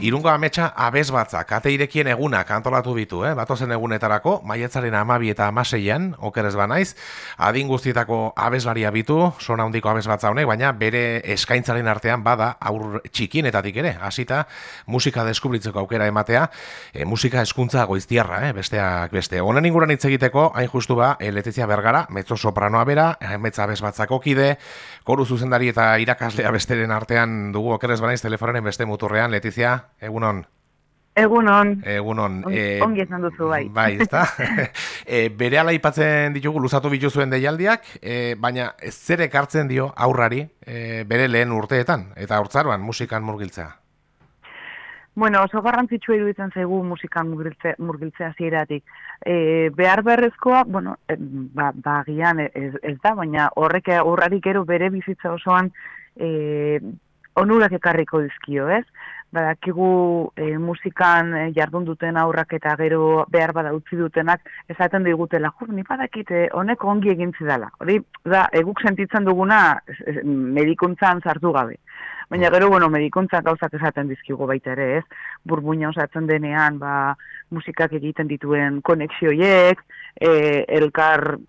Irungo ametsa abez batzak, ate irekien egunak antolatu bitu, eh? batozen egunetarako, maietzaren amabi eta amaseian, okerez banaiz, adin guztietako abezlaria bitu, sona handiko abez batza honek, baina bere eskaintzaren artean bada aur txikienetatik ere, hasita musika deskubritzeko aukera ematea, e, musika eskuntza goiztiarra, eh? besteak beste. Honen inguran hitz egiteko, hain justu ba, Letizia Bergara, mezzo sopranoa bera, metza abez batzako kide, koru zuzendari eta irakaslea besteren artean dugu okerez banaiz telefonaren beste muturrean, Letizia, egunon. Egunon. Egunon. Eh, ongi esan duzu, bai. Bai, ezta? e, bere ala ipatzen ditugu, luzatu bituzuen deialdiak, e, baina ez zer ekartzen dio aurrari e, bere lehen urteetan, eta hortzaroan musikan murgiltzea. Bueno, oso garrantzitsua iruditzen zaigu musikan murgiltzea, murgiltzea zieratik. E, behar beharrezkoa, bueno, e, ba, ba gian ez, ez da, baina horrek aurrari gero bere bizitza osoan e, onurak ekarriko dizkio, ez? Badakigu e, musikan e, jardun duten aurrak eta gero behar bada utzi dutenak esaten digutela, jur, ni badakite honek ongi egin zidala. Hori, da, eguk sentitzen duguna medikuntzan sartu gabe. Baina gero, bueno, medikuntzan gauzak esaten dizkigu baita ere, ez? Burbuina osatzen denean, ba, musikak egiten dituen konexioiek, e, elkar,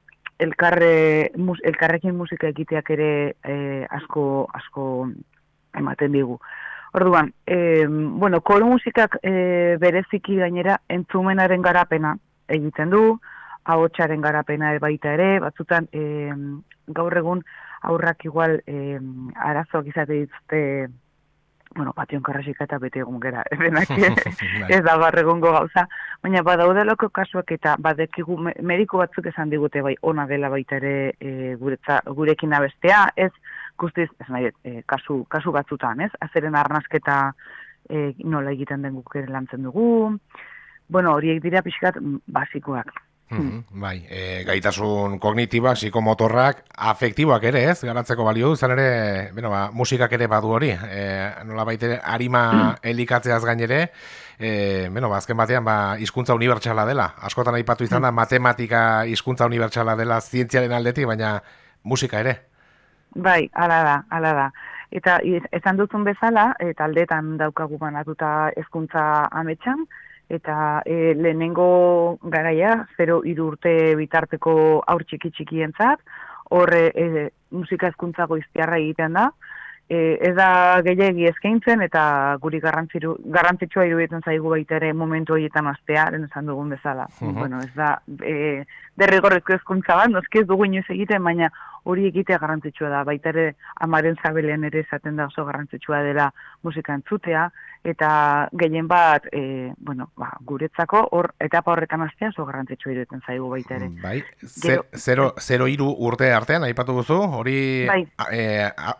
elkarre, mus, elkarrekin musika egiteak ere e, asko, asko ematen digu. Orduan, e, bueno, koro musikak e, bereziki gainera entzumenaren garapena egiten du, ahotsaren garapena baita ere, batzutan e, gaur egun aurrak igual e, arazoak izate dituzte bueno, pation karrasika eta bete egun gera, denak bai. ez da barregongo gauza, baina badaudeloko kasuak eta badekigu mediko batzuk esan digute bai ona dela baita ere e, guretza, gurekin abestea, ez guztiz, ez nahi, e, kasu, kasu batzutan, ez? Azeren arnazketa e, nola egiten den guk ere lantzen dugu, bueno, horiek dira pixkat basikoak. Mm bai, e, gaitasun kognitiba, psikomotorrak, afektiboak ere, ez? Garatzeko balio du, zan ere, bueno, ba, musikak ere badu hori. E, nola baite, harima mm. elikatzeaz gainere, e, bueno, ba, azken batean, ba, izkuntza unibertsala dela. Askotan aipatu izan da, mm. matematika izkuntza unibertsala dela zientziaren aldetik, baina musika ere. Bai, ala da, ala da. Eta esan duzun bezala, eta aldetan daukagu banatuta ezkuntza ametsan, eta e, lehenengo garaia, 0 urte bitarteko aur txiki txikientzat, horre e, musika ezkuntza goiztiarra egiten da, e, ez da gehiagi eskaintzen eta guri garrantzitsua iruditzen zaigu baita ere momentu horietan astea, den esan dugun bezala. Bueno, ez da e, derrigorrezko ezkuntza bat, noski ez dugu inoiz egiten, baina hori egitea garrantzitsua da, baita ere amaren zabelean ere esaten da oso garrantzitsua dela musika entzutea, eta gehien bat, e, bueno, ba, guretzako, hor, etapa horretan astea oso garrantzitsua iruditzen zaigu baita ere. Bai, zero, zero iru urte artean, aipatu duzu, hori bai. e,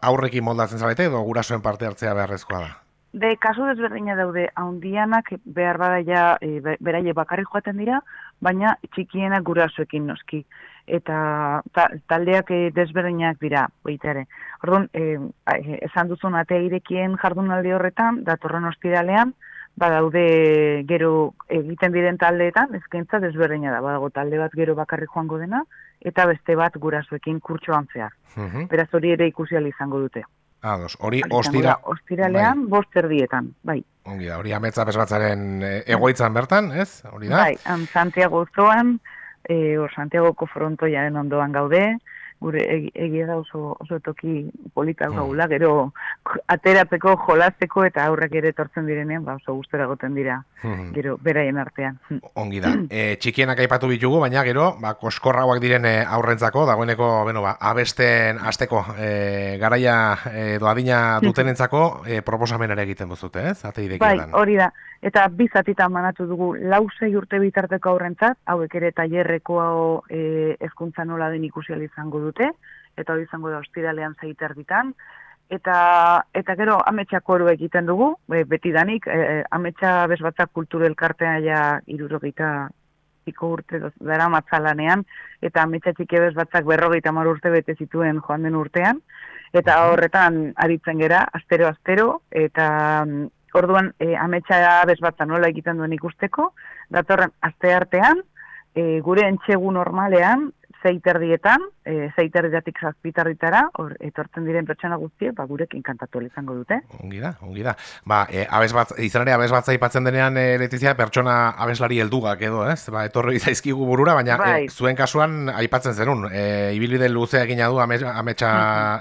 aurrekin moldatzen zabete, edo gurasoen parte hartzea beharrezkoa da? De kasu desberdina daude, haundianak behar bada ja, e, beraie bakarri joaten dira, baina txikienak gurasoekin noski eta ta, taldeak e, desberdinak dira baita ere. Orduan, e, esan duzun ate irekien jardunaldi horretan, datorren ostiralean, badaude gero egiten diren taldeetan, ezkentza desberdina da, badago talde bat gero bakarri joango dena, eta beste bat gurasoekin kurtsoan zehar. Uh Beraz hori ere ikusi izango dute. Ados, hori ostira... Ostiralean, bai. boster dietan, bai. Ongi da, hori ametza bezbatzaren egoitzan bertan, ez? Hori da? Bai, Santiago zoan, e, or Santiagoko frontoiaren ondoan gaude, gure egia da oso, oso toki polita mm. gaula, gero ateratzeko, jolazteko eta aurrek ere etortzen direnean, ba oso gustora goten dira, mm. gero beraien artean. Ongi da. E, txikienak aipatu bitugu, baina gero, ba, koskorrauak diren e, aurrentzako, dagoeneko, bueno, ba, abesten azteko e, garaia edo adina dutenentzako e, proposamenare egiten buzute, ez? Ate bai, hori da. Eta bizatita manatu dugu lausei urte bitarteko aurrentzat, hauek ere tailerreko e, ezkuntza nola den ikusi izango dute, eta hori izango da ostiralean zeiter ditan. Eta, eta gero ametsa koru egiten dugu, e, beti danik, e, e ametsa bezbatzak kultur elkartean ja irurogeita iko urte dara matzalanean, eta ametsa txiki bezbatzak berrogeita mar urte bete zituen joan den urtean, eta horretan aritzen gera, astero-astero, eta Orduan, e, ametsa bezbatza nola egiten duen ikusteko, datorren aste artean, e, gure entxegu normalean, zeiterdietan, e, zeiterdiatik zazpitarritara, hor, etortzen diren pertsona guztiek, ba, gurekin kantatu izango dute. Ongi da, ongi da. Ba, e, abez bat, izan ere, abez bat zaipatzen denean, e, Letizia, pertsona abeslari heldugak edo, ez? Ba, etorri zaizkigu burura, baina Bai. e, zuen kasuan aipatzen zenun. E, ibilbide luzea egina du ame, ametsa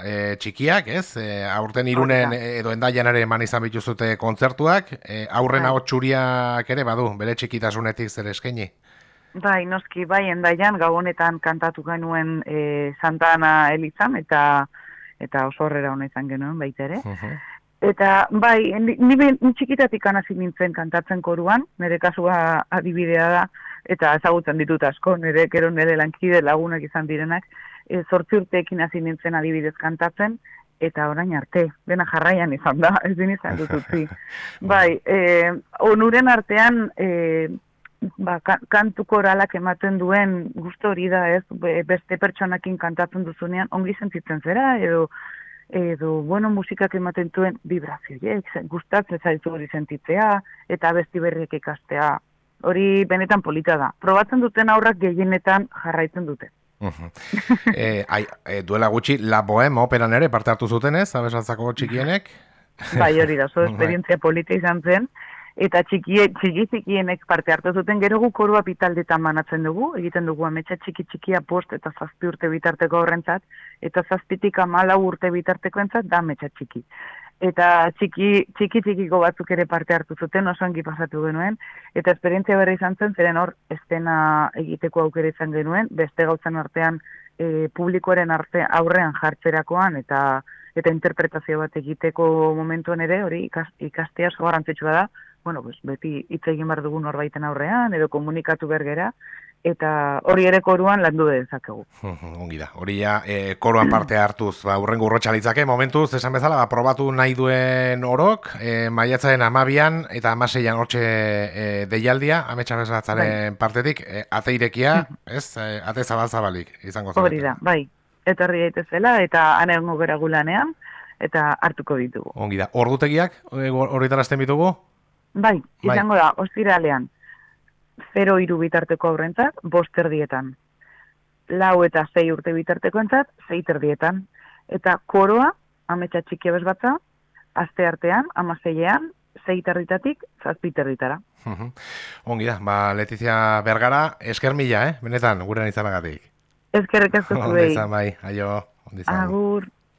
e, txikiak, ez? E, aurten irunen Hori da. edo endaian ere eman izan bituzute kontzertuak, e, aurren Bai. hau txuriak ere, badu, bere txikitasunetik zer eskaini. Bai, noski, bai, endaian, gau honetan kantatu genuen e, Santa Ana elizan, eta eta oso horrera hona izan genuen baita ere. Eta, bai, ni, ni txikitatik hasi nintzen kantatzen koruan, nire kasua adibidea da, eta ezagutzen ditut asko, nire gero nire lankide lagunak izan direnak, e, zortzi urteekin hasi nintzen adibidez kantatzen, eta orain arte, dena jarraian izan da, ez din izan dut utzi. bai, e, onuren artean, e, ba, ka, kantu koralak ematen duen gusto hori da, ez, be- beste pertsonakin kantatzen duzunean, ongi sentitzen zera, edo, edo, bueno, musikak ematen duen vibrazioiek, ze- gustatzen zaitu hori sentitzea, eta besti berriek ikastea, hori benetan polita da. Probatzen duten aurrak gehienetan jarraitzen dute. E, ai, e, duela gutxi, La Bohème operan ere parte hartu zuten ez, abesatzako txikienek? Bai, hori da, oso Bai. esperientzia polita izan zen, eta txikie, txiki txikienek parte hartu zuten, gero gu korua bitaldetan manatzen dugu, egiten dugu ametsa txiki txikia post eta zazpi urte bitarteko horrentzat, eta zazpitik amalau urte bitarteko entzat da ametsa txiki. Eta txiki, txiki txikiko batzuk ere parte hartu zuten, oso ongi pasatu genuen, eta esperientzia berri izan zen, zeren hor, estena egiteko aukera izan genuen, beste gautzen artean e, publikoaren arte aurrean jartzerakoan, eta eta interpretazio bat egiteko momentuan ere, hori ikas, ikastea oso garrantzitsua da, bueno, pues, beti hitz egin behar dugun norbaiten aurrean, edo komunikatu bergera, eta hori ere koruan landu dezakegu. Ongi da. Hori ja, e, koroan parte hartuz, ba, urrengo urrotxa litzake, momentuz, esan bezala, ba, probatu nahi duen orok, e, maiatzaren amabian eta amaseian hortxe e, deialdia, ametsa bezatzaren partetik, e, ate irekia, ez, e, ate zabal-zabalik, izango Hori da, bai, etorri daitezela, eta anegongo gera gulanean, eta hartuko ditugu. Ongi da. Ordutegiak, horretarazten bitugu? Bai, Bai. izango da, ostiralean, 0 iru bitarteko aurrentzat, bost erdietan. Lau eta sei urte bitarteko entzat, sei erdietan. Eta koroa, ametsa txiki bezbatza, aste artean, amaseilean, sei terditatik, zazpi terditara. Mhm. Ongi da, ba, Letizia Bergara, esker mila, eh? Benetan, gurean izanagatik. Ezkerrik asko zuei. izan, bai, aio, ondo izan. Agur.